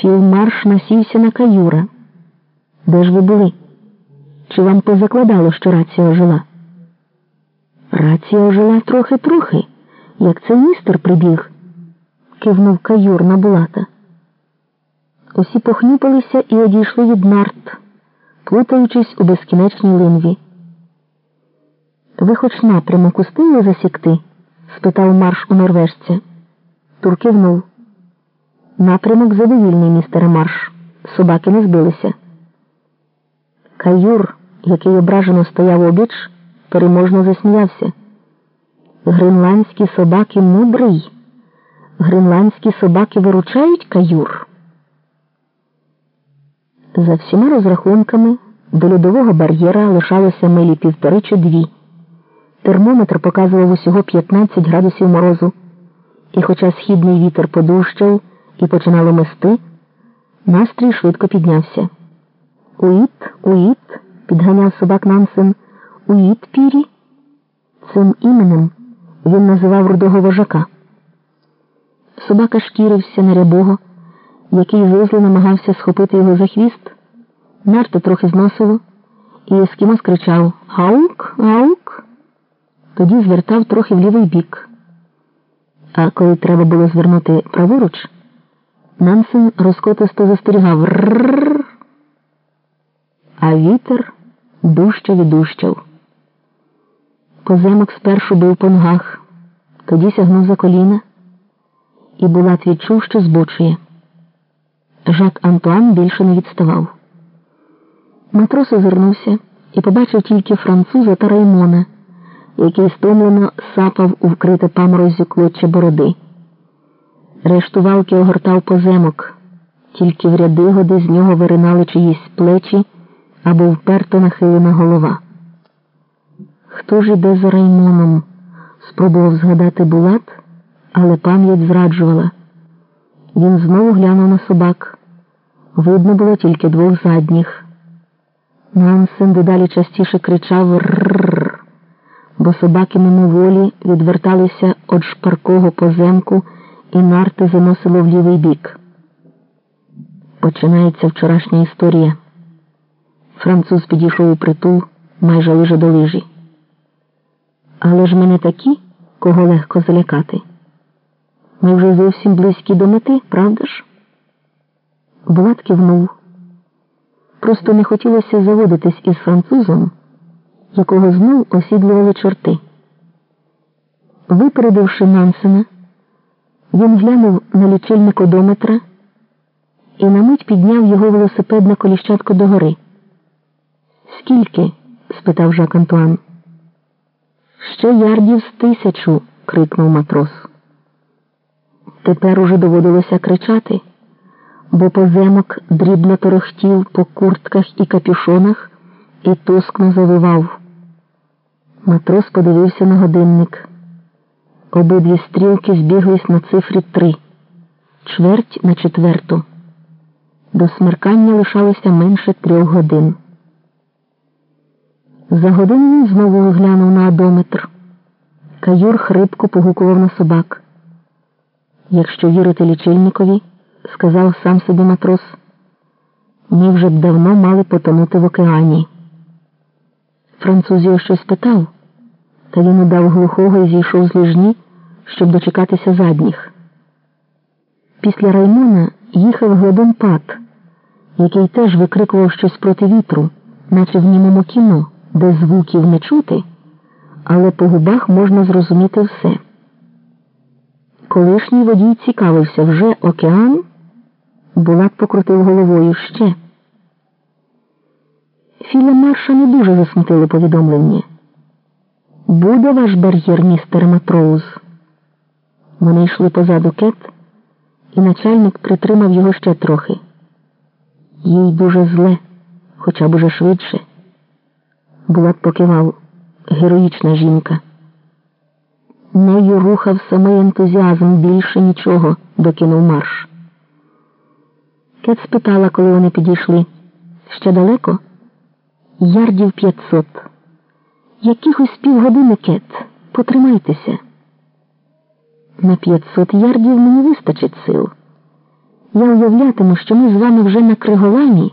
Філмарш насівся на каюра. Де ж ви були? Чи вам позакладало, що рація ожила? Рація ожила трохи-трохи, як це містер прибіг, кивнув каюр на булата. Усі похнюпалися і одійшли від нарт, плутаючись у безкінечній линві. Ви хоч напрямок устигли засікти? спитав марш у норвежця. Тур кивнув. Напрямок задовільний, містере марш. Собаки не збилися. Каюр, який ображено стояв обіч, переможно засміявся. Гренландські собаки мудрий. Гренландські собаки виручають каюр. За всіма розрахунками до льодового бар'єра лишалося милі півтори чи дві. Термометр показував усього 15 градусів морозу, і, хоча східний вітер подущав і починало мести, настрій швидко піднявся. Уїт, уїт, підганяв собак Нансен, уїт пірі. Цим іменем він називав рудого вожака. Собака шкірився на рябого, який визло намагався схопити його за хвіст. Нарто трохи зносило, і ескімо скричав Гаук, гаук. Тоді звертав трохи в лівий бік. А коли треба було звернути праворуч, Нансен розкотисто застерігав Рррррр. А вітер дужчав і дужчав. Поземок спершу бив по ногах, тоді сягнув за коліна, і Булат відчув, що збочує. Жак Антуан більше не відставав. Матрос озирнувся і побачив тільки француза та Раймона, який стомлено сапав у вкрите паморозю клоччя бороди. Решту валки огортав поземок, тільки в ряди годи з нього виринали чиїсь плечі або вперто нахилена голова. Хто ж іде за Раймоном? спробував згадати Булат, але пам'ять зраджувала. Він знову глянув на собак. Видно було тільки двох задніх. Нансен дедалі частіше кричав «Ррррр», бо собаки мимоволі відверталися від шпаркого поземку і нарти заносило в лівий бік. Починається вчорашня історія. Француз підійшов у притул майже лиже до лижі. Але ж ми не такі, кого легко залякати. Ми вже зовсім близькі до мети, правда ж? Булат кивнув. Просто не хотілося заводитись із французом, якого знов осідлювали чорти. Випередивши Нансена, він глянув на лічильник одометра і на мить підняв його велосипед на коліщатку догори. Скільки? спитав Жак Антуан. Ще ярдів з тисячу. крикнув матрос. Тепер уже доводилося кричати, бо поземок дрібно торохтів по куртках і капюшонах і тускно завивав. Матрос подивився на годинник. Обидві стрілки збіглись на цифрі три, чверть на четверту. До смеркання лишалося менше трьох годин. За годину він знову оглянув на одометр. Каюр хрипко погукував на собак. Якщо вірити лічильникові, сказав сам собі матрос, ми вже б давно мали потонути в океані. Француз його щось питав, та він удав глухого і зійшов з лижні, щоб дочекатися задніх. Після Раймона їхав Гледон Пат, який теж викрикував щось проти вітру, наче в німому кіно, де звуків не чути, але по губах можна зрозуміти все. Колишній водій цікавився вже океан, Булат покрутив головою ще. Філя Марша не дуже засмутили повідомлення. Буде ваш бар'єр, містер Матроуз. Вони йшли позаду кет, і начальник притримав його ще трохи. Їй дуже зле, хоча б уже швидше. Булат покивав героїчна жінка. Нею рухав самий ентузіазм більше нічого, докинув марш. Кет спитала, коли вони підійшли. Ще далеко? Ярдів п'ятсот. Якихось півгодини кет. Потримайтеся. На п'ятсот ярдів мені вистачить сил. Я уявлятиму, що ми з вами вже на Криголамі